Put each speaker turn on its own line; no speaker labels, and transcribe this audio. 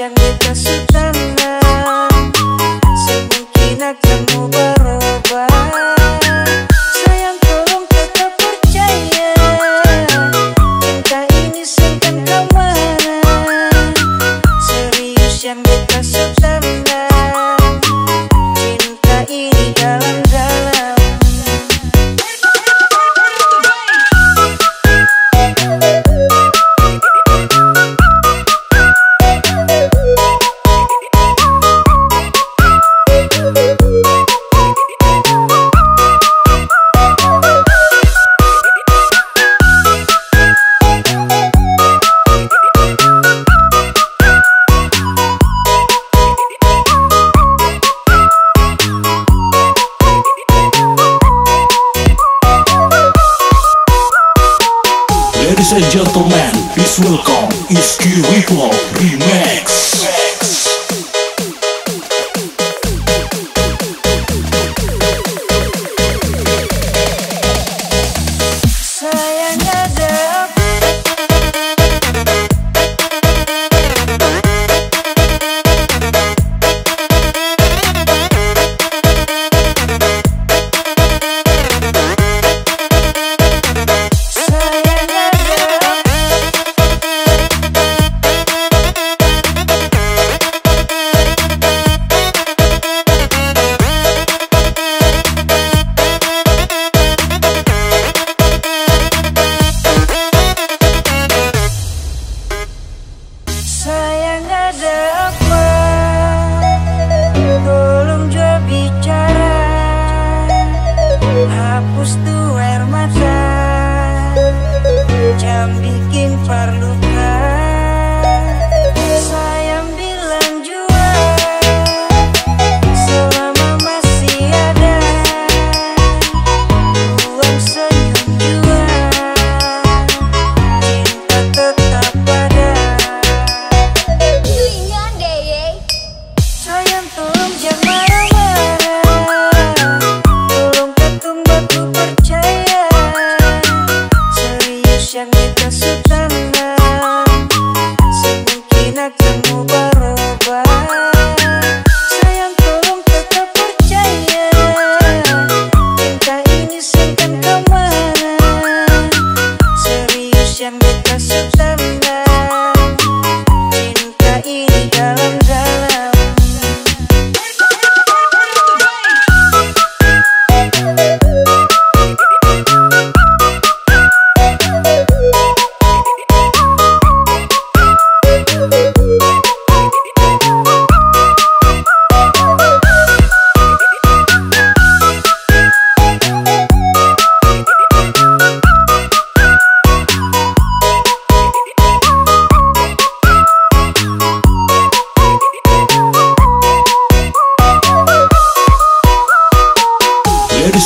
Yang jangan kesudahan Semungkin akan berubah.
Ladies and gentlemen, please welcome Iski Ritual Remix.